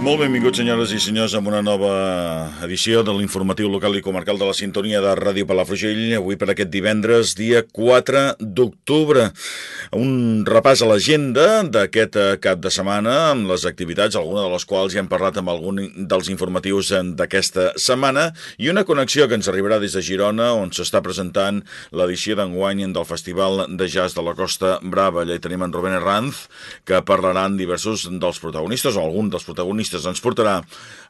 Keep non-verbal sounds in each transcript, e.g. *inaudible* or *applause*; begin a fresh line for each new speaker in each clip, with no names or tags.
Molt benvinguts, senyores i senyors, amb una nova edició de l'informatiu local i comarcal de la sintonia de Ràdio Palafrugell, avui per aquest divendres, dia 4 d'octubre. Un repàs a l'agenda d'aquest eh, cap de setmana, amb les activitats, alguna de les quals ja hem parlat amb algun dels informatius eh, d'aquesta setmana, i una connexió que ens arribarà des de Girona, on s'està presentant l'edició d'enguany del Festival de Jazz de la Costa Brava. Allà hi tenim en Rubén Herranz, que parlaran diversos dels protagonistes, o algun dels protagonistes periodistes ens portarà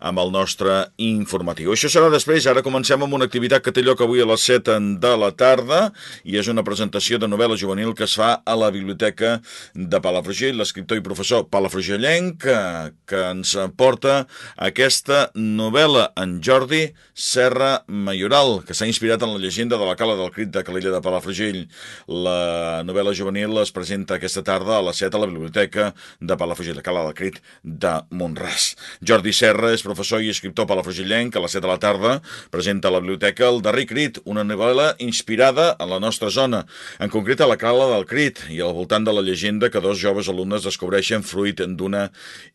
amb el nostre informatiu. Això serà després, ara comencem amb una activitat que té lloc avui a les 7 de la tarda i és una presentació de novel·la juvenil que es fa a la Biblioteca de Palafrugell, l'escriptor i professor palafrugellenc que, que ens porta aquesta novel·la en Jordi Serra Mayoral, que s'ha inspirat en la llegenda de la Cala del Crit de Calella de Palafrugell. La novel·la juvenil es presenta aquesta tarda a les 7 a la Biblioteca de Palafrugell, la Cala del Crit de Montràs. Jordi Serra és professor i escriptor palafrugellenc que a les 7 de la tarda presenta a la biblioteca El darrer crit, una novel·la inspirada en la nostra zona, en concret a la Cala del Crit i al voltant de la llegenda que dos joves alumnes descobreixen fruit d'una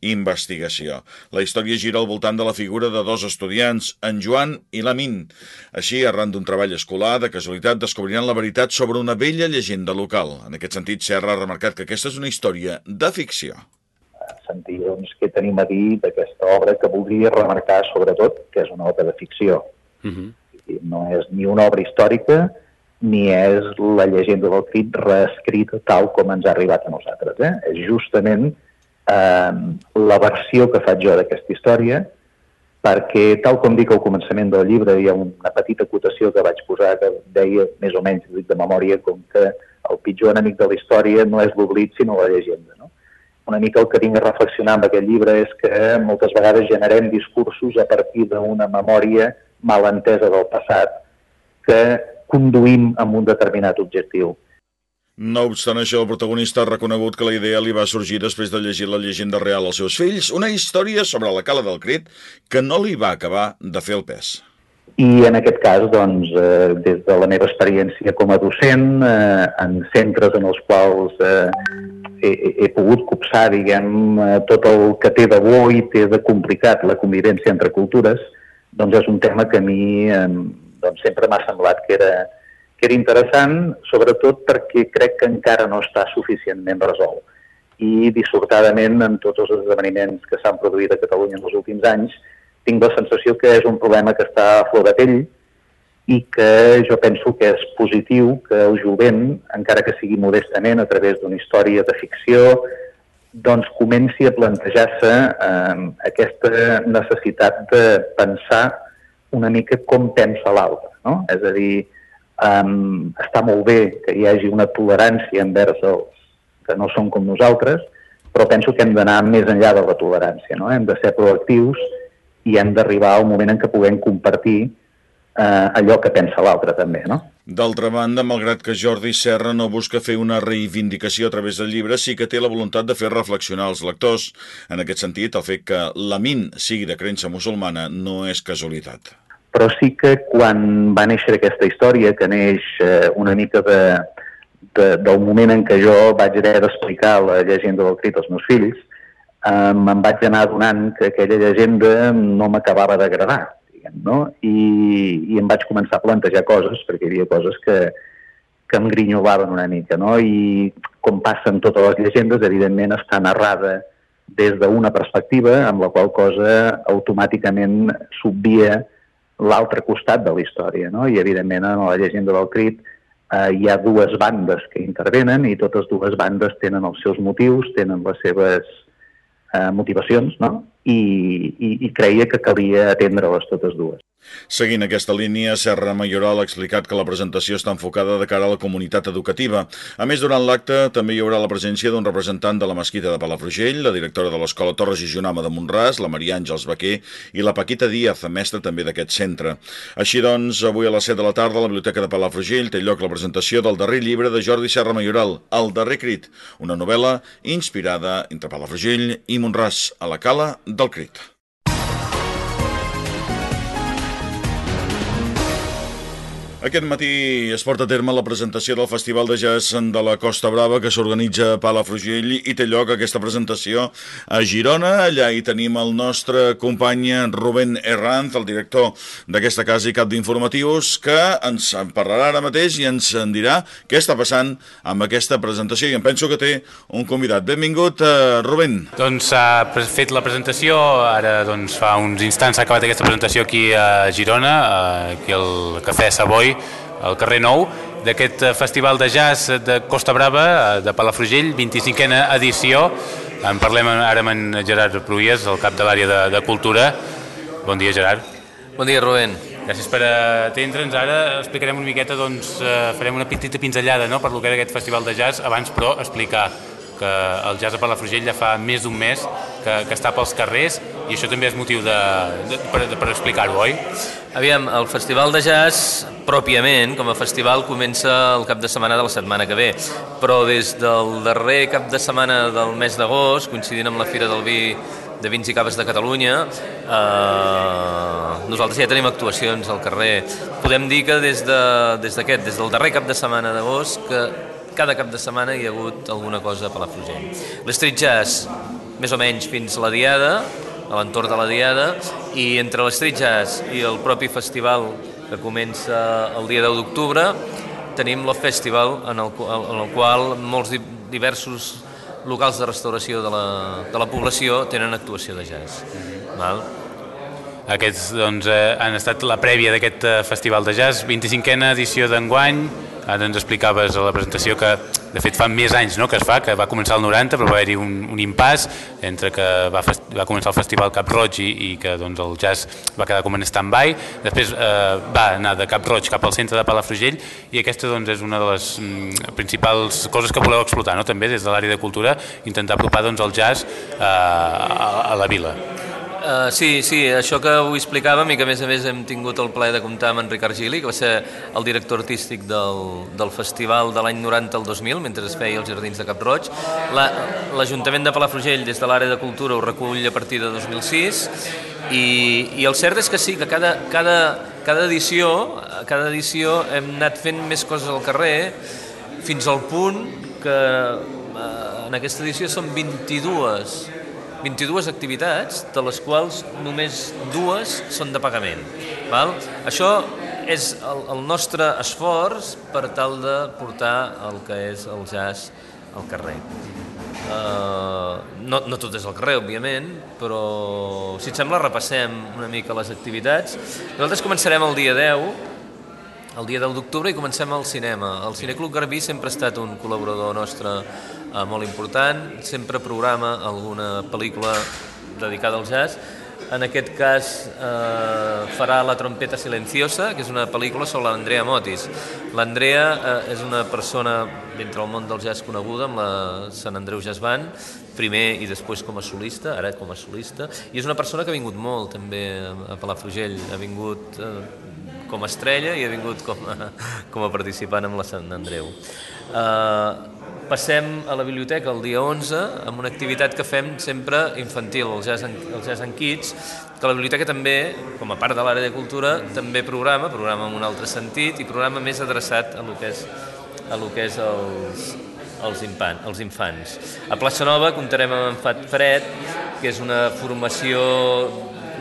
investigació. La història gira al voltant de la figura de dos estudiants, en Joan i l'Amin. Així, arran d'un treball escolar, de casualitat descobriran la veritat sobre una vella llegenda local. En aquest sentit, Serra ha remarcat que aquesta és una història de ficció
sentir doncs, què tenim a dir d'aquesta obra que voldria remarcar sobretot que és una obra de ficció. Uh -huh. No és ni una obra històrica ni és la llegenda del crit reescrita tal com ens ha arribat a nosaltres. Eh? És justament eh, la versió que faig jo d'aquesta història perquè, tal com dic al començament del llibre, hi ha una petita acotació que vaig posar que deia, més o menys, dic de memòria, com que el pitjor enemic de la història no és l'oblit, sinó la llegenda. No? Una mica el que vinc a reflexionar amb aquest llibre és que moltes vegades generem discursos a partir d'una memòria mal entesa del passat que conduïm amb un determinat objectiu.
No obstant això, el protagonista ha reconegut que la idea li va sorgir després de llegir la llegenda real als seus fills, una història sobre la cala del crit que no li va acabar de fer el pes.
I en aquest cas, doncs, eh, des de la meva experiència com a docent, eh, en centres en els quals eh, he, he pogut copsar, diguem, eh, tot el que té de bo i té de complicat la convivència entre cultures, doncs és un tema que a mi eh, doncs sempre m'ha semblat que era, que era interessant, sobretot perquè crec que encara no està suficientment resolt. I dissortadament, en tots els esdeveniments que s'han produït a Catalunya en els últims anys, tinc la sensació que és un problema que està a flor de pell i que jo penso que és positiu que el jovent, encara que sigui modestament, a través d'una història de ficció, doncs comenci a plantejar-se eh, aquesta necessitat de pensar una mica com pensa l'altre. No? És a dir, eh, està molt bé que hi hagi una tolerància envers els que no són com nosaltres, però penso que hem d'anar més enllà de la tolerància. No? Hem de ser proactius i hem d'arribar al moment en què puguem compartir eh, allò que pensa l'altre també, no?
D'altra banda, malgrat que Jordi Serra no busca fer una reivindicació a través del llibre, sí que té la voluntat de fer reflexionar els lectors. En aquest sentit, el fet que l'Amin sigui de creença musulmana no és casualitat.
Però sí que quan va néixer aquesta història, que neix eh, una mica de, de, del moment en què jo vaig haver d'explicar la llegenda del crit als meus fills, eh, me'n vaig anar adonant que aquella llegenda no m'acabava d'agradar, no? I, I em vaig començar a plantejar coses, perquè hi havia coses que, que em grinyolaven una mica, no? I com passa amb totes les llegendes, evidentment està narrada des d'una perspectiva amb la qual cosa automàticament s'obvia l'altre costat de la història, no? I evidentment en la llegenda del crit eh, hi ha dues bandes que intervenen i totes dues bandes tenen els seus motius, tenen les seves eh, motivacions, no? I, i, i creia que calia atendre-les totes dues.
Seguint aquesta línia, Serra Mayoral ha explicat que la presentació està enfocada de cara a la comunitat educativa. A més, durant l'acte també hi haurà la presència d'un representant de la Mesquita de Palafrugell, la directora de l'Escola Torres i Junama de Montràs, la Maria Àngels Baquer i la Paquita Díaz, mestra també d'aquest centre. Així doncs, avui a les 7 de la tarda a la Biblioteca de Palafrugell té lloc la presentació del darrer llibre de Jordi Serra Mayoral, El darrer crit, una novel·la inspirada entre Palafrugell i Montràs, a la cala del crit. Aquest matí es porta a terme la presentació del Festival de Jazz de la Costa Brava que s'organitza a Palafrugell i té lloc aquesta presentació a Girona. Allà hi tenim el nostre company Rubén Herranz, el director d'aquesta casa i cap d'informatius, que ens en parlarà ara mateix i ens en dirà què està passant amb aquesta presentació. I em penso que té un convidat. Benvingut, uh, Rubén.
Doncs s'ha fet la presentació, ara doncs, fa uns instants s'ha acabat aquesta presentació aquí a Girona, aquí al Cafè Savoy, al carrer Nou, d'aquest eh, Festival de Jazz de Costa Brava, eh, de Palafrugell, 25a edició. En parlem ara amb en Gerard Pruies, el cap de l'àrea de, de Cultura. Bon dia, Gerard.
Bon dia, Rubén.
Gràcies per atendre'ns. Ara explicarem una miqueta, doncs, eh, farem una petita pinzellada no?, per lo que era aquest festival de jazz, abans, però, explicar que el jazz a Palafrugell ja fa més d'un mes que, que està pels carrers i això també és motiu de, de, per, per explicar-ho, oi?
Aviam, el Festival de Jazz, pròpiament, com a festival, comença el cap de setmana de la setmana que ve, però des del darrer cap de setmana del mes d'agost, coincidint amb la Fira del Vi de Vins i Caves de Catalunya, eh, nosaltres ja tenim actuacions al carrer. Podem dir que des d'aquest, de, des, des del darrer cap de setmana d'agost, que cada cap de setmana hi ha hagut alguna cosa a Palafrugell. L'Street Jazz, més o menys fins la diada, a l'entorn de la Diada i entre l'Street Jazz i el propi festival que comença el dia 10 d'octubre tenim el festival en el, en el qual molts diversos locals de restauració de la, de la població tenen actuació de jazz. Val?
Aquests doncs, eh, han estat la prèvia d'aquest eh, festival de jazz, 25a edició d'enguany, Ara ens explicaves a la presentació que, de fet, fa més anys no, que es fa, que va començar el 90, però va haver-hi un, un impàs entre que va, va començar el Festival Cap Roig i, i que doncs, el jazz va quedar com en stand-by. Després eh, va anar de Cap Roig cap al centre de Palafrugell i aquesta doncs, és una de les mm, principals coses que voleu explotar, no? també des de l'àrea de cultura, intentar apropar doncs, el jazz eh, a, a la vila.
Uh, sí, sí, això que ho explicàvem i que a més a més hem tingut el plaer de comptar amb Enric Argili, que va ser el director artístic del, del festival de l'any 90 al 2000, mentre es feia els Jardins de Cap Roig. L'Ajuntament la, de Palafrugell, des de l'àrea de cultura, ho recull a partir de 2006 i, i el cert és que sí, que cada, cada, cada edició cada edició hem anat fent més coses al carrer fins al punt que eh, en aquesta edició són 22 22 activitats, de les quals només dues són de pagament. Val? Això és el, el nostre esforç per tal de portar el que és el jazz al carrer. Uh, no, no tot és al carrer, òbviament, però si et sembla repassem una mica les activitats. Nosaltres començarem el dia 10, el dia 10 d'octubre i comencem al cinema. El Cineclub Garbí sempre ha estat un col·laborador nostre eh, molt important, sempre programa alguna pel·lícula dedicada al jazz. En aquest cas eh, farà La trompeta silenciosa, que és una pel·lícula sobre l'Andrea Motis. L'Andrea eh, és una persona dintre del món del jazz coneguda amb la Sant Andreu Jazz Band, primer i després com a solista, ara com a solista, i és una persona que ha vingut molt també a Palafrugell, ha vingut eh, com a estrella i ha vingut com a, *laughs* com a participant amb la Sant Andreu. Eh, passem a la biblioteca el dia 11 amb una activitat que fem sempre infantil, el Jazz el jazz en Kids, que la biblioteca també, com a part de l'àrea de cultura, també programa, programa en un altre sentit i programa més adreçat a lo que és, a lo que és els, els, infant, els infants. A Plaça Nova comptarem amb en Fat Fred, que és una formació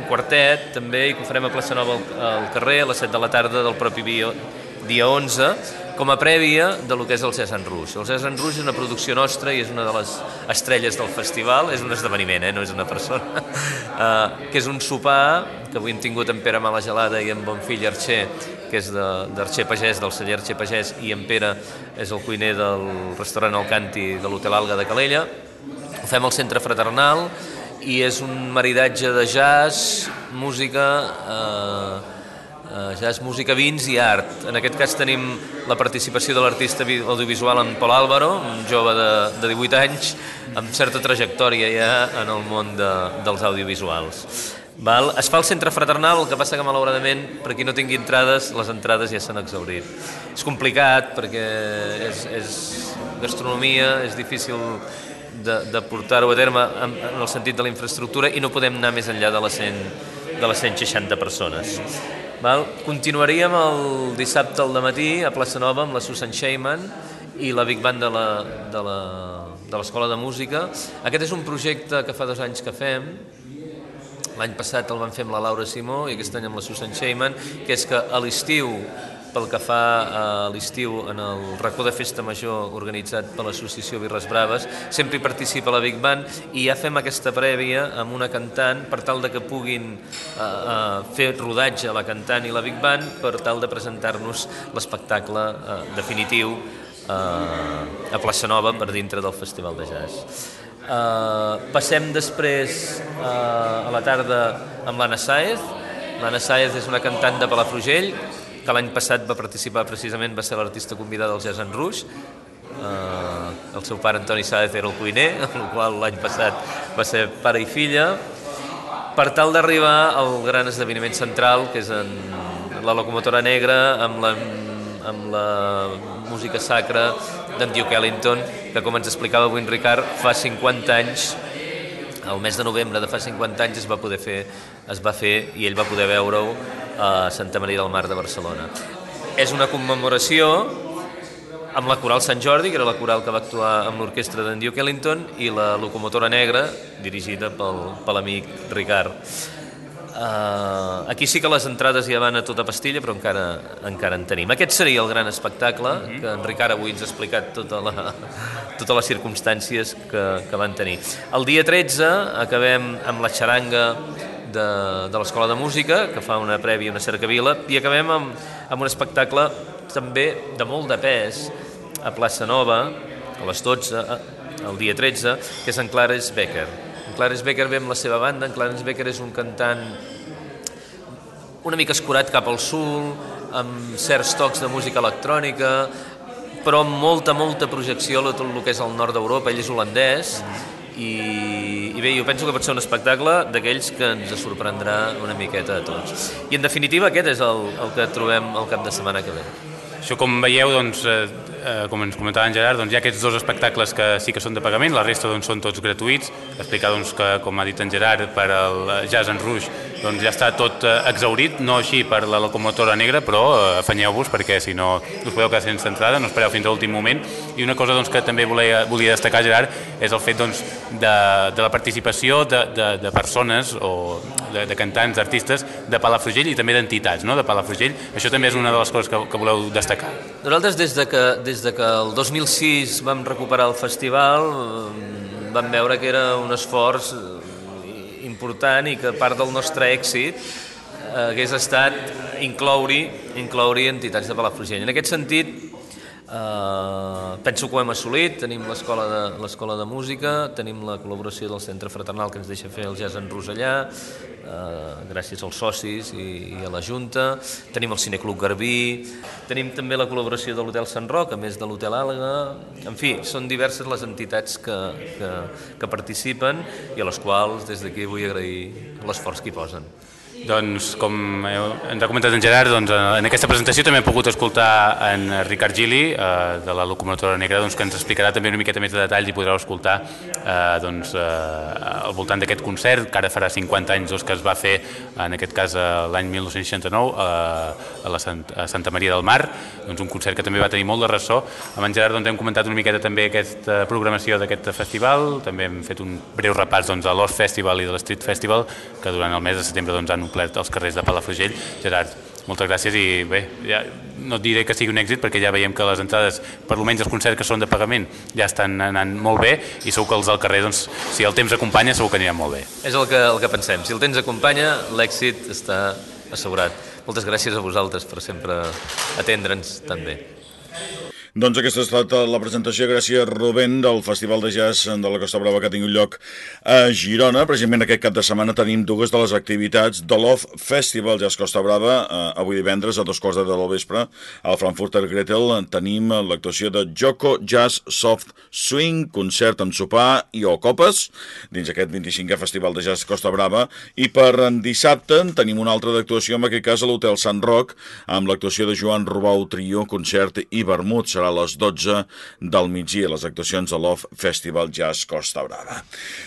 quartet també i que ho farem a Plaça Nova al, al carrer a les 7 de la tarda del propi dia, dia 11 com a prèvia de lo que és el César Rouge. El César Rouge és una producció nostra i és una de les estrelles del festival, és un esdeveniment, eh? no és una persona, uh, *laughs* que és un sopar que avui hem tingut en Pere Malagelada i en Bonfill Arxer, que és d'Arxer Pagès, del celler Arxer Pagès, i en Pere és el cuiner del restaurant El Canti de l'Hotel Alga de Calella. Ho fem al Centre Fraternal i és un maridatge de jazz, música... Eh, Uh, jazz, música, vins i art. En aquest cas tenim la participació de l'artista audiovisual en Pol Álvaro, un jove de, de 18 anys, amb certa trajectòria ja en el món de, dels audiovisuals. Val? Es fa el centre fraternal, el que passa que malauradament per qui no tingui entrades, les entrades ja s'han exaurit. És complicat perquè és, és gastronomia, és difícil de, de portar-ho a terme en, en el sentit de la infraestructura i no podem anar més enllà de les, 100, de les 160 persones. Val? Continuaríem el dissabte al matí a Plaça Nova amb la Susan Sheyman i la Big Band de l'Escola de, de Música. Aquest és un projecte que fa dos anys que fem, L'any passat el van fer amb la Laura Simó i aquest any amb la Susan Sheyman, que és que a l'estiu pel que fa a l'estiu en el racó de festa major organitzat per l'associació Birres Braves, sempre hi participa la Big Band i ja fem aquesta prèvia amb una cantant per tal de que puguin eh, eh, fer rodatge la cantant i la Big Band per tal de presentar-nos l'espectacle eh, definitiu eh, a Plaça Nova per dintre del Festival de Jazz. Uh, passem després uh, a la tarda amb l'Anna Saez. L'Anna Saez és una cantant de Palafrugell que l'any passat va participar precisament, va ser l'artista convidada del Jazz en Rouge. Uh, el seu pare Antoni Sáez era el cuiner, *laughs* el qual l'any passat va ser pare i filla, per tal d'arribar al gran esdeveniment central, que és en la locomotora negra, amb la, amb la música sacra d'en Duke Ellington, que com ens explicava avui en Ricard, fa 50 anys el mes de novembre de fa 50 anys es va poder fer, es va fer i ell va poder veure-ho a Santa Maria del Mar de Barcelona. És una commemoració amb la Coral Sant Jordi, que era la coral que va actuar amb l'orquestra d'en Duke Ellington, i la locomotora negra, dirigida pel, per l'amic Ricard. Uh, aquí sí que les entrades ja van a tota pastilla, però encara, encara en tenim. Aquest seria el gran espectacle, uh mhm. -huh. que en Ricard avui ens ha explicat tota la, totes les circumstàncies que, que van tenir. El dia 13 acabem amb la xaranga de, de l'Escola de Música, que fa una prèvia, una cercavila, i acabem amb, amb un espectacle també de molt de pes a Plaça Nova, a les 12, el dia 13, que és en Clarence Becker. Clarence Becker ve amb la seva banda, en Clarence Becker és un cantant una mica escurat cap al sud, amb certs tocs de música electrònica, però amb molta, molta projecció a tot el que és el nord d'Europa, ell és holandès, i, i bé, jo penso que pot ser un espectacle d'aquells que ens sorprendrà una miqueta a tots. I en definitiva aquest és el, el que trobem el cap de setmana que ve.
Això com veieu, doncs, eh, eh, com ens comentava en Gerard, doncs hi ha aquests dos espectacles que sí que són de pagament, la resta doncs, són tots gratuïts. Explicar doncs, que, com ha dit en Gerard, per al Jazz en Rouge doncs, ja està tot eh, exaurit, no així per la locomotora negra, però eh, afanyeu-vos perquè si no us podeu quedar sense entrada, no espereu fins a l'últim moment. I una cosa doncs, que també volia, volia destacar, Gerard, és el fet doncs, de, de la participació de, de, de persones o de, de cantants, d'artistes de Palafrugell i també d'entitats no? de Palafrugell. Això també és una de les coses que, que voleu destacar.
Nosaltres, des de, que, des de que el 2006 vam recuperar el festival, vam veure que era un esforç important i que part del nostre èxit eh, hagués estat incloure-hi incloure entitats de Palafrugell. En aquest sentit, eh, penso que ho hem assolit, tenim l'escola de, l'escola de música, tenim la col·laboració del Centre Fraternal que ens deixa fer el jazz en Rosellà, eh, gràcies als socis i, i a la Junta, tenim el Cineclub Garbí, tenim també la col·laboració de l'Hotel Sant Roc, a més de l'Hotel Àlga, en fi, són diverses les entitats que, que, que participen i a les quals des d'aquí vull agrair l'esforç que hi posen.
Doncs, com ens ha comentat en Gerard, doncs, en aquesta presentació també hem pogut escoltar en Ricard Gili, eh, de la locomotora negra, doncs, que ens explicarà també una miqueta més de detalls i podreu escoltar eh, doncs, eh, al voltant d'aquest concert, que ara farà 50 anys doncs, que es va fer, en aquest cas l'any 1969, eh, a, la Sant, a Santa Maria del Mar, doncs, un concert que també va tenir molt de ressò. Amb en Gerard doncs, hem comentat una miqueta també aquesta programació d'aquest festival, també hem fet un breu repàs doncs, de l'Os Festival i de l'Street Festival, que durant el mes de setembre doncs, han omplert els carrers de Palafrugell. Gerard, moltes gràcies i bé, ja no diré que sigui un èxit perquè ja veiem que les entrades, per almenys els concerts que són de pagament, ja estan anant molt bé i segur que els del carrer, doncs, si el temps acompanya, segur que aniran molt bé.
És el que, el que pensem. Si el temps acompanya, l'èxit està assegurat. Moltes gràcies a vosaltres per sempre atendre'ns tan bé.
Doncs aquesta ha estat la presentació, gràcies Rubén, del Festival de Jazz de la Costa Brava que ha tingut lloc a Girona. Precisament aquest cap de setmana tenim dues de les activitats de l'Off Festival Jazz Costa Brava. Eh, avui divendres, a dos quarts de del vespre, al Frankfurter Gretel, tenim l'actuació de Joko Jazz Soft Swing, concert amb sopar i o copes, dins aquest 25è Festival de Jazz Costa Brava. I per dissabte tenim una altra d'actuació, en aquest cas a l'Hotel Sant Roc, amb l'actuació de Joan Rubau Trio, concert i vermut. Serà serà a les 12 del migdia, les actuacions de l'Off Festival Jazz Costa Brava.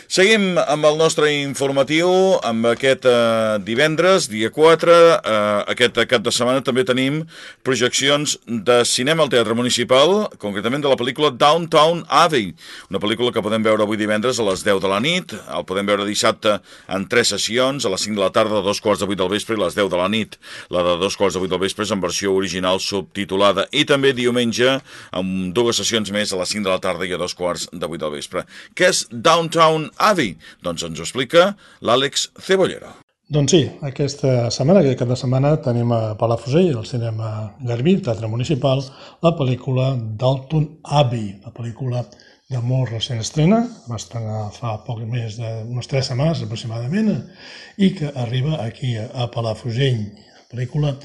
Seguim amb el nostre informatiu, amb aquest eh, divendres, dia 4, eh, aquest cap de setmana també tenim projeccions de cinema al Teatre Municipal, concretament de la pel·lícula Downtown Abbey, una pel·lícula que podem veure avui divendres a les 10 de la nit, el podem veure dissabte en tres sessions, a les 5 de la tarda, a dos quarts de 8 del vespre i a les 10 de la nit, la de dos quarts de 8 del vespre és en versió original subtitulada, i també diumenge amb dues sessions més a les 5 de la tarda i a dos quarts de 8 del vespre. Què és Downtown Abbey? Doncs ens ho explica l'Àlex Cebollero.
Doncs sí, aquesta setmana, aquest cap de setmana, tenim a Palafrugell, al cinema Garbí, Teatre Municipal, la pel·lícula Dalton Abbey, la pel·lícula de molt recent estrena, va estrenar fa poc més d'unes tres setmanes aproximadament, i que arriba aquí a Palafrugell. La pel·lícula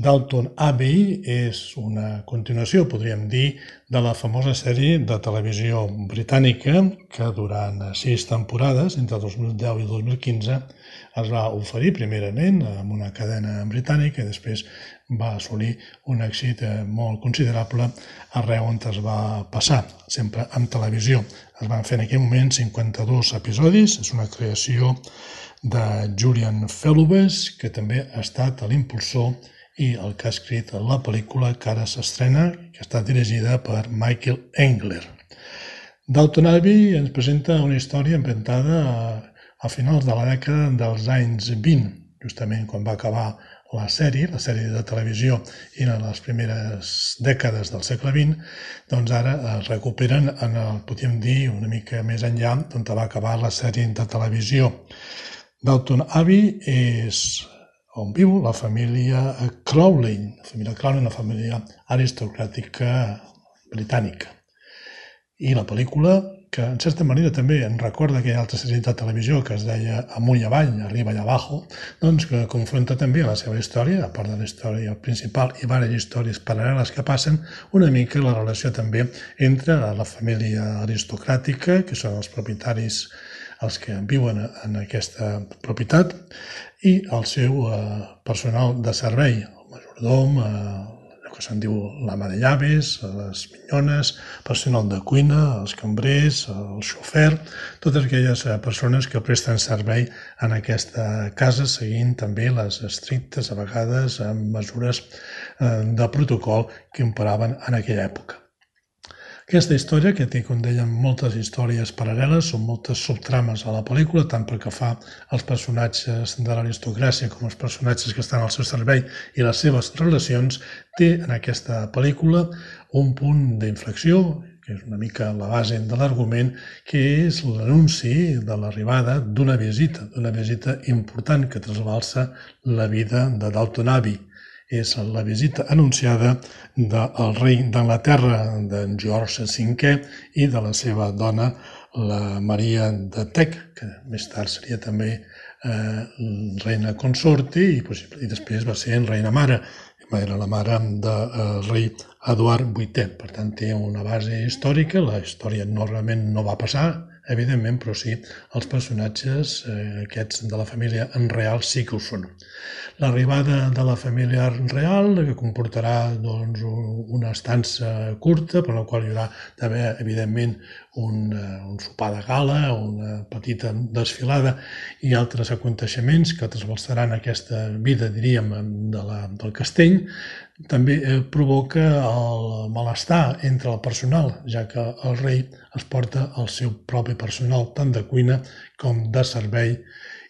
Dalton Abbey és una continuació, podríem dir, de la famosa sèrie de televisió britànica que durant sis temporades, entre 2010 i 2015, es va oferir primerament amb una cadena britànica i després va assolir un èxit molt considerable arreu on es va passar, sempre en televisió. Es van fer en aquell moment 52 episodis, és una creació de Julian Fellows, que també ha estat l'impulsor i el que ha escrit la pel·lícula que ara s'estrena, que està dirigida per Michael Engler. Dalton Abbey ens presenta una història ambientada a, a finals de la dècada dels anys 20, justament quan va acabar la sèrie, la sèrie de televisió en les primeres dècades del segle XX, doncs ara es recuperen en el, podríem dir, una mica més enllà on va acabar la sèrie de televisió. Dalton Abbey és on viu la família Crowley, la família Crowley, una família aristocràtica britànica. I la pel·lícula, que en certa manera també en recorda aquella altra sèrie de televisió que es deia Amunt i avall, arriba i abajo, doncs que confronta també la seva història, a part de la història principal i diverses històries paral·leles que passen, una mica la relació també entre la família aristocràtica, que són els propietaris els que viuen en aquesta propietat i el seu eh, personal de servei, el majordom, eh, que se'n diu la de llaves, les minyones, personal de cuina, els cambrers, el xofer, totes aquelles eh, persones que presten servei en aquesta casa seguint també les estrictes, a vegades, mesures de protocol que imperaven en aquella època. Aquesta història, que té, com dèiem, moltes històries paral·leles, són moltes subtrames a la pel·lícula, tant pel que fa als personatges de l'aristocràcia com als personatges que estan al seu servei i les seves relacions, té en aquesta pel·lícula un punt d'inflexió, que és una mica la base de l'argument, que és l'anunci de l'arribada d'una visita, d'una visita important que trasbalsa la vida de Dalton Abbey, és la visita anunciada del rei d'Anglaterra, d'en George V, i de la seva dona, la Maria de Tec, que més tard seria també eh, reina consorte i, i després va ser reina mare, era la mare del de, eh, rei Eduard VIII. Per tant, té una base històrica, la història normalment no va passar, evidentment, però sí, els personatges eh, aquests de la família en real sí que ho són. L'arribada de la família en real, que comportarà doncs, una estança curta, per la qual hi haurà d'haver, evidentment, un, eh, un sopar de gala, una petita desfilada i altres aconteixements que trasbalsaran aquesta vida, diríem, de la, del castell, també eh, provoca el malestar entre el personal, ja que el rei es porta el seu propi personal, tant de cuina com de servei,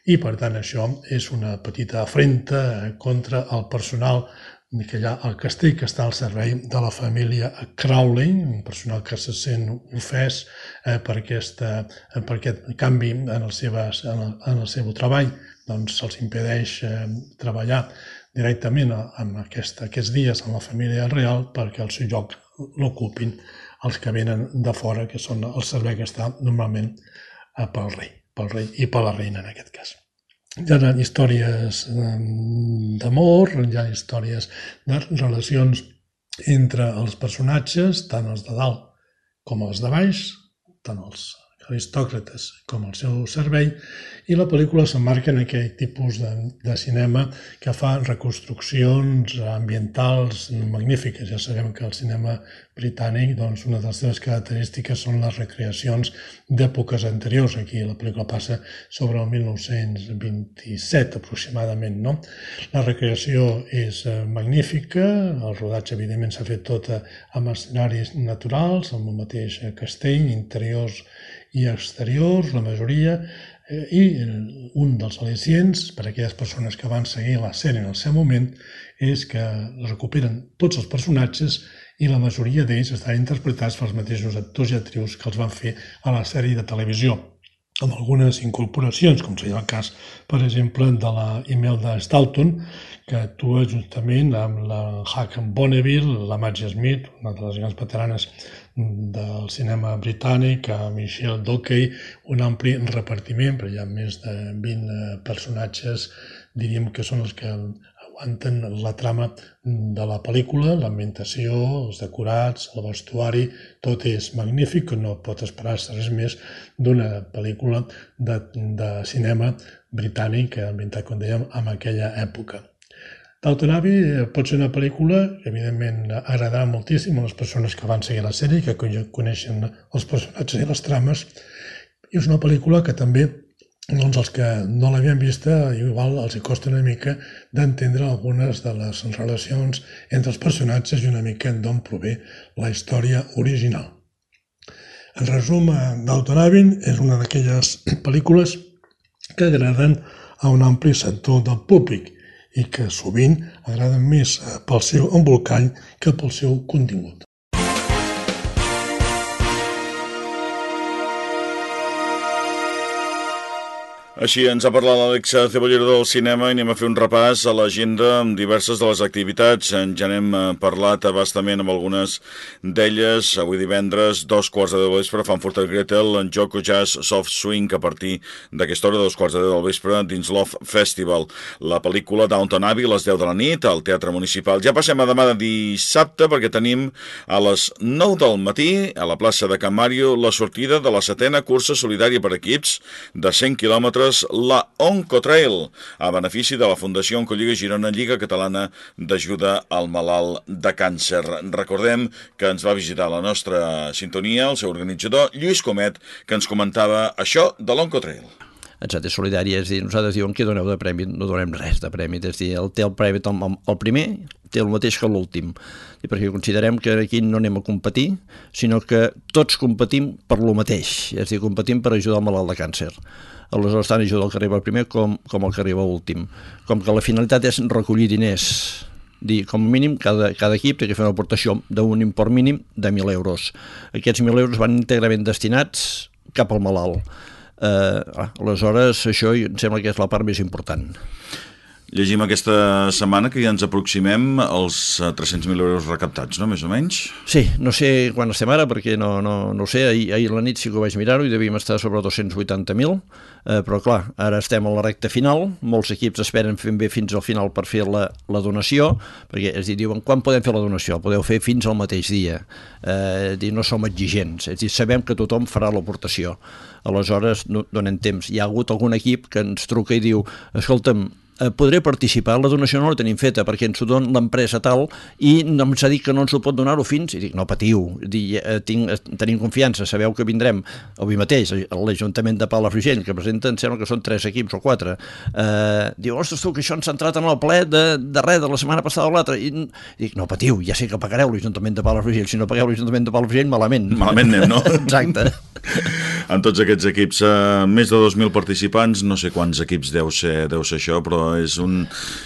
i per tant això és una petita afrenta contra el personal que hi al castell que està al servei de la família Crowley, un personal que se sent ofès eh, per, aquesta, eh, per aquest canvi en el, seves, en el, en el seu treball, doncs se'ls impedeix eh, treballar directament amb aquest, aquests dies amb la família real perquè el seu lloc l'ocupin els que venen de fora, que són el servei que està normalment eh, pel rei, pel rei i per la reina en aquest cas. Hi ha històries d'amor, hi ha històries de relacions entre els personatges, tant els de dalt com els de baix, tant els aristòcrates com el seu servei, i la pel·lícula s'emmarca en aquell tipus de, de cinema que fa reconstruccions ambientals magnífiques. Ja sabem que el cinema britànic, doncs, una de les seves característiques són les recreacions d'èpoques anteriors. Aquí la pel·lícula passa sobre el 1927 aproximadament. No? La recreació és eh, magnífica, el rodatge evidentment s'ha fet tot eh, amb escenaris naturals, amb el mateix castell, interiors i exteriors, la majoria, Eh, I un dels al·licients per a aquelles persones que van seguir la sèrie en el seu moment és que recuperen tots els personatges i la majoria d'ells estan interpretats pels mateixos actors i actrius que els van fer a la sèrie de televisió amb algunes incorporacions, com seria el cas, per exemple, de la Imelda Stalton, que actua justament amb la Hacken Bonneville, la Maggie Smith, una de les grans veteranes del cinema britànic, a Michelle Dockery, un ampli repartiment, però hi ha més de 20 eh, personatges, diríem que són els que aguanten la trama de la pel·lícula, l'ambientació, els decorats, el vestuari, tot és magnífic, no pot esperar-se res més d'una pel·lícula de, de cinema britànic ambientat, com dèiem, en aquella època. Abbey eh, pot ser una pel·lícula que, evidentment, agradarà moltíssim a les persones que van seguir la sèrie, que coneixen els personatges i les trames, i és una pel·lícula que també doncs els que no l'havien vista igual els hi costa una mica d'entendre algunes de les relacions entre els personatges i una mica d'on prové la història original. En resum, Downton Abbey és una d'aquelles pel·lícules que agraden a un ampli sector del públic i que sovint agraden més eh, pel seu embolcall que pel seu contingut.
Així ens ha parlat l'Alexa Cebollero del cinema i anem a fer un repàs a l'agenda amb diverses de les activitats. Ja n'hem eh, parlat abastament amb algunes d'elles. Avui divendres, dos quarts de deu vespre, Frankfurt Gretel, en Joko Jazz Soft Swing, a partir d'aquesta hora, dos quarts de deu del vespre, dins Love Festival. La pel·lícula Downton Abbey, a les 10 de la nit, al Teatre Municipal. Ja passem a demà de dissabte, perquè tenim a les 9 del matí, a la plaça de Can Mario, la sortida de la setena cursa solidària per equips de 100 quilòmetres quilòmetres la Oncotrail, a benefici de la Fundació Oncolliga Girona Lliga Catalana d'Ajuda al Malalt de Càncer. Recordem que ens va visitar la nostra sintonia, el seu organitzador, Lluís Comet, que ens comentava això de l'Oncotrail
etcètera, solidària, és dir, nosaltres diuen que doneu de premi, no donem res de premi, és dir, el té el premi, el, el primer té el mateix que l'últim, perquè considerem que aquí no anem a competir, sinó que tots competim per lo mateix, és a dir, competim per ajudar el malalt de càncer aleshores tant ajuda el que arriba primer com, com el que arriba últim. Com que la finalitat és recollir diners, dir, com a mínim, cada, cada equip té que fer una aportació d'un import mínim de 1.000 euros. Aquests 1.000 euros van íntegrament destinats cap al malalt. Eh, aleshores, això em sembla que és la part més important.
Llegim aquesta setmana que ja ens aproximem als 300.000 eh, euros recaptats, no?, més o menys?
Sí, no sé quan estem ara, perquè no, no, no ho sé, ahir, ahir la nit sí que ho vaig mirar-ho i devíem estar sobre 280.000, eh, però clar, ara estem a la recta final, molts equips esperen fent bé fins al final per fer la, la donació, perquè dir, diuen, quan podem fer la donació? Podeu fer fins al mateix dia, eh, dir, no som exigents, és dir, sabem que tothom farà l'aportació, aleshores no, donem temps. Hi ha hagut algun equip que ens truca i diu, escolta'm, eh, podré participar, la donació no la tenim feta perquè ens ho dona l'empresa tal i ens ha dit que no ens ho pot donar-ho fins, i dic, no patiu, dic, eh, tinc, eh, tenim confiança, sabeu que vindrem avui mateix, l'Ajuntament de Palafrugell, que presenta, em sembla que són tres equips o quatre, eh, diu, ostres tu, que això ens ha entrat en el ple de, de res, de la setmana passada o l'altra, i, i dic, no patiu, ja sé que pagareu l'Ajuntament de Palafrugell, si no pagueu l'Ajuntament de Palafrugell, malament.
Malament anem, no? *laughs*
Exacte. *laughs*
en tots aquests equips, eh, més de 2.000 participants, no sé quants equips deu ser, deu ser això, però és, un,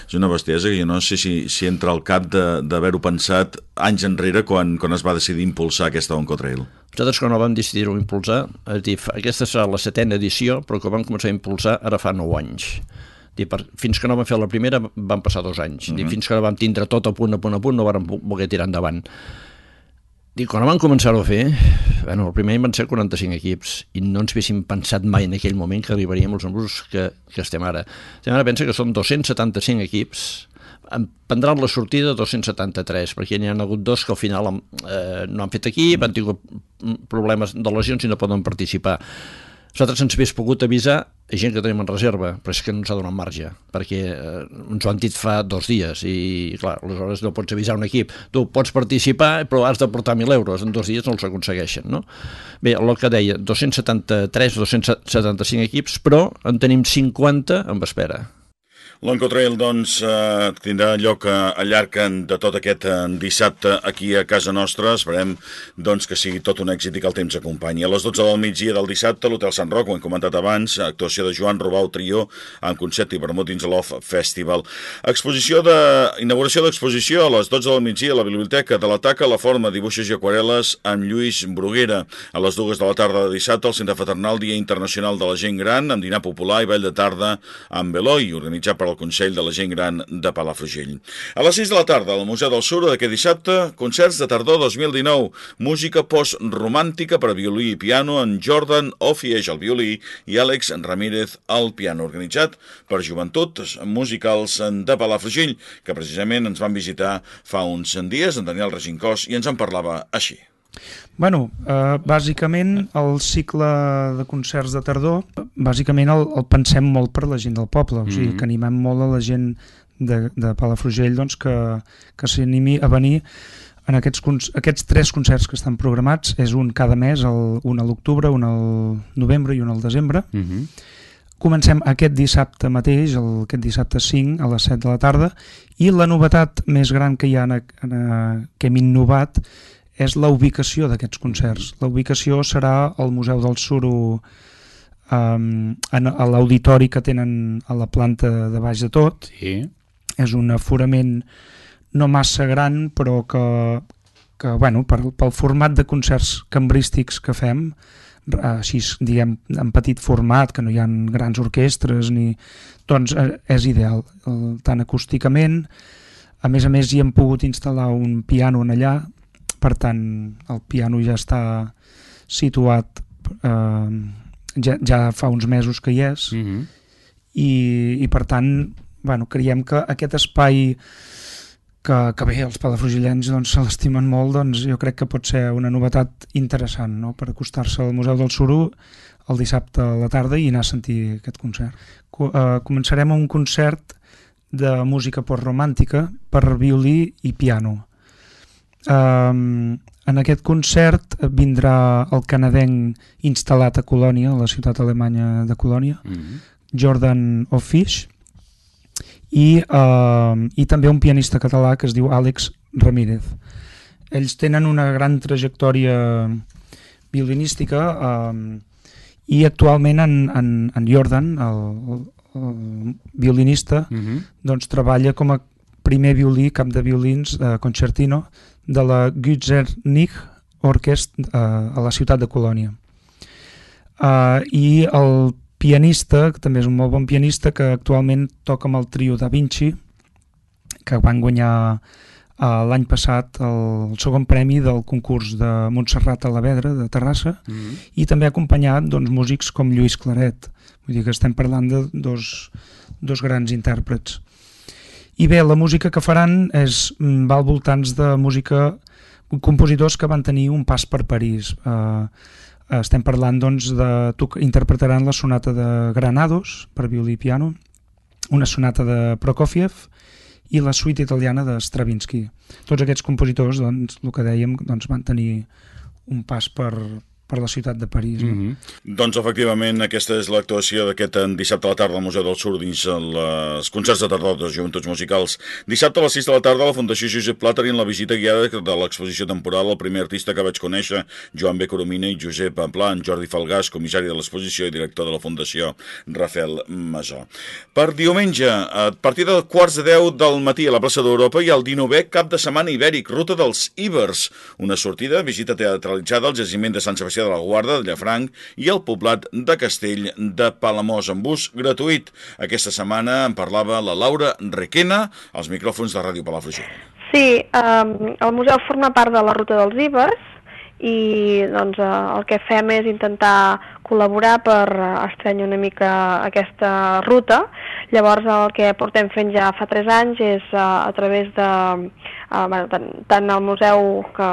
és una bestiesa que jo no sé si, si entra al cap d'haver-ho pensat anys enrere quan, quan es va decidir impulsar aquesta Oncotrail.
Nosaltres quan vam decidir-ho impulsar, és dir, aquesta serà la setena edició, però que vam començar a impulsar ara fa 9 anys. Dir, per, fins que no vam fer la primera van passar dos anys. Uh -huh. dir, mhm. fins que no vam tindre tot a punt, a punt, a punt, no vam poder tirar endavant Dic, quan van començar-ho a fer, bueno, el primer any van ser 45 equips i no ens haguéssim pensat mai en aquell moment que arribaríem als números que, que estem ara. Estem ara pensa que són 275 equips, en prendran la sortida 273, perquè n'hi ha hagut dos que al final eh, no han fet equip, han tingut problemes de lesions i no poden participar. Nosaltres ens hagués pogut avisar gent que tenim en reserva, però és que no ens ha donat marge, perquè eh, ens ho han dit fa dos dies i, clar, aleshores no pots avisar un equip. Tu pots participar, però has de portar 1.000 euros. En dos dies no els aconsegueixen, no? Bé, el que deia, 273, 275 equips, però en tenim 50 en espera.
L'Oncotrail, doncs, eh, tindrà lloc eh, al llarg de tot aquest eh, dissabte aquí a casa nostra. Esperem, doncs, que sigui tot un èxit i que el temps acompanyi. A les 12 del migdia del dissabte, l'Hotel Sant Roc, ho hem comentat abans, actuació de Joan Robau Trio en concert i vermut dins l'Off Festival. Exposició de... inauguració d'exposició a les 12 del migdia a la Biblioteca de l'Ataca, la forma, dibuixos i aquarel·les amb Lluís Bruguera. A les 2 de la tarda de dissabte, al Centre Fraternal, Dia Internacional de la Gent Gran, amb dinar popular i ball de tarda amb Beloi, organitzat per el Consell de la Gent Gran de Palafrugell. A les 6 de la tarda, al Museu del Sur, d'aquest dissabte, concerts de tardor 2019, música post-romàntica per a violí i piano en Jordan Ofieix al violí i Àlex Ramírez al piano, organitzat per Joventuts Musicals de Palafrugell, que precisament ens van visitar fa uns dies, en Daniel Regincós, i ens en parlava així.
Bueno, eh, bàsicament el cicle de concerts de tardor, bàsicament el, el pensem molt per la gent del poble, o sigui, mm -hmm. que animem molt a la gent de, de Palafrugell doncs, que, que s'animi a venir en aquests, aquests tres concerts que estan programats, és un cada mes, el, un a l'octubre, un al novembre i un al desembre. Mm -hmm. Comencem aquest dissabte mateix, el, aquest dissabte 5 a les 7 de la tarda, i la novetat més gran que hi ha en, en, que hem innovat és la ubicació d'aquests concerts. La ubicació serà al Museu del Suro um, en, a l'auditori que tenen a la planta de baix de tot.
Sí.
És un aforament no massa gran, però que, que bueno, per, pel format de concerts cambrístics que fem, així diguem en petit format, que no hi ha grans orquestres, ni, doncs eh, és ideal, tant acústicament, a més a més hi hem pogut instal·lar un piano en allà, per tant el piano ja està situat eh, ja, ja fa uns mesos que hi és mm -hmm. i, i per tant bueno, creiem que aquest espai que, que bé, els palafrugillens doncs, se l'estimen molt, doncs jo crec que pot ser una novetat interessant no? per acostar-se al Museu del Suru el dissabte a la tarda i anar a sentir aquest concert. Co uh, començarem un concert de música postromàntica per violí i piano Um, en aquest concert vindrà el canadenc instal·lat a Colònia, a la ciutat alemanya de Colònia, mm -hmm. Jordan O'Fish, i, uh, i també un pianista català que es diu Àlex Ramírez. Ells tenen una gran trajectòria violinística uh, i actualment en, en, en Jordan, el, el, el violinista, mm -hmm. doncs treballa com a primer violí, cap de violins uh, concertino de la Gützernich Orquest uh, a la ciutat de Colònia. Uh, I el pianista, que també és un molt bon pianista, que actualment toca amb el trio Da Vinci, que van guanyar uh, l'any passat el, el segon premi del concurs de Montserrat a la Vedra, de Terrassa, mm -hmm. i també ha acompanyat doncs, músics com Lluís Claret. Vull dir que estem parlant de dos, dos grans intèrprets. I bé, la música que faran és, mm, va al voltants de música compositors que van tenir un pas per París. Uh, estem parlant, doncs, de... interpretaran la sonata de Granados per violí i piano, una sonata de Prokofiev i la suite italiana de Stravinsky. Tots aquests compositors, doncs, el que dèiem, doncs, van tenir un pas per, per la ciutat de París. No? Mm -hmm.
Doncs efectivament aquesta és l'actuació d'aquest eh, dissabte a la tarda al Museu del Sur dins els concerts de tardor de Joventuts Musicals. Dissabte a les 6 de la tarda a la Fundació Josep Plata en la visita guiada de l'exposició temporal el primer artista que vaig conèixer, Joan B. Coromina i Josep Plan, Jordi Falgàs, comissari de l'exposició i director de la Fundació Rafael Masó. Per diumenge, a partir del quarts de 10 del matí a la plaça d'Europa ha el 19è cap de setmana ibèric, ruta dels Ibers, una sortida, visita teatralitzada al jaciment de Sant Sebastià de la Guarda de Llafranc i el poblat de Castell de Palamós amb bus gratuït. Aquesta setmana en parlava la Laura Requena als micròfons de Ràdio Palafrugell.
Sí, eh, el museu forma part de la ruta dels Ibers i doncs, eh, el que fem és intentar col·laborar per estrenyar una mica aquesta ruta. Llavors el que portem fent ja fa 3 anys és eh, a través de eh, bueno, tant, el museu que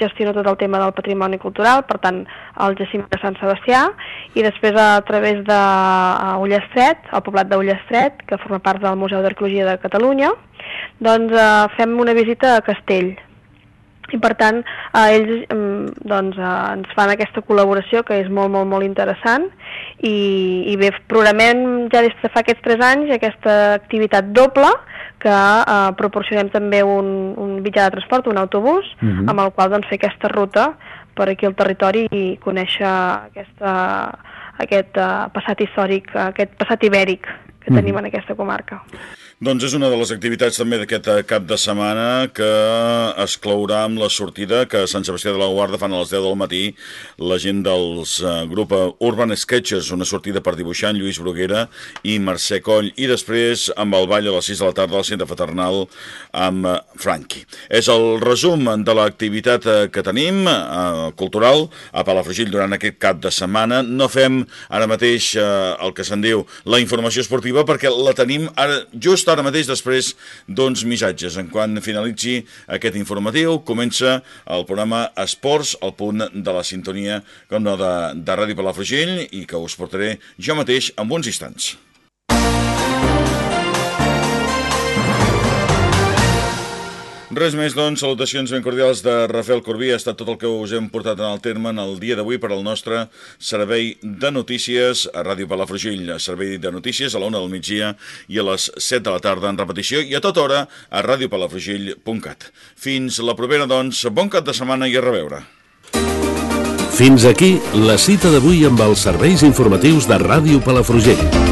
gestiona tot el tema del patrimoni cultural, per tant el jaciment de Sant Sebastià, i després a través de Ullestret, el poblat d'Ullestret, que forma part del Museu d'Arqueologia de Catalunya, doncs eh, fem una visita a Castell, i per tant eh, ells eh, doncs, eh, ens fan aquesta col·laboració que és molt, molt, molt interessant i, i bé, programem ja des de fa aquests tres anys aquesta activitat doble que eh, proporcionem també un, un mitjà de transport, un autobús, uh mhm. -huh. amb el qual doncs, fer aquesta ruta per aquí al territori i conèixer aquesta, aquest uh, passat històric, aquest passat ibèric que uh mhm. -huh. tenim en aquesta comarca.
Doncs és una de les activitats també d'aquest eh, cap de setmana que es clourà amb la sortida que a Sant Sebastià de la Guarda fan a les 10 del matí la gent dels uh, grup Urban Sketches, una sortida per dibuixant Lluís Bruguera i Mercè Coll i després amb el ball a les 6 de la tarda al centre fraternal amb uh, Franqui. És el resum de l'activitat que tenim uh, cultural a Palafrugell durant aquest cap de setmana. No fem ara mateix uh, el que se'n diu la informació esportiva perquè la tenim ara just ara mateix després d'uns missatges. En quan finalitzi aquest informatiu, comença el programa Esports, al punt de la sintonia com no, de, de Ràdio Palafrugell i que us portaré jo mateix en uns instants. Res més, doncs, salutacions ben cordials de Rafael Corbí. Ha estat tot el que us hem portat en el terme en el dia d'avui per al nostre servei de notícies a Ràdio Palafrugell. Servei de notícies a la una del migdia i a les 7 de la tarda en repetició i a tota hora a radiopalafrugell.cat. Fins la propera, doncs, bon cap de setmana i a reveure.
Fins aquí la cita d'avui amb els serveis informatius de Ràdio Palafrugell.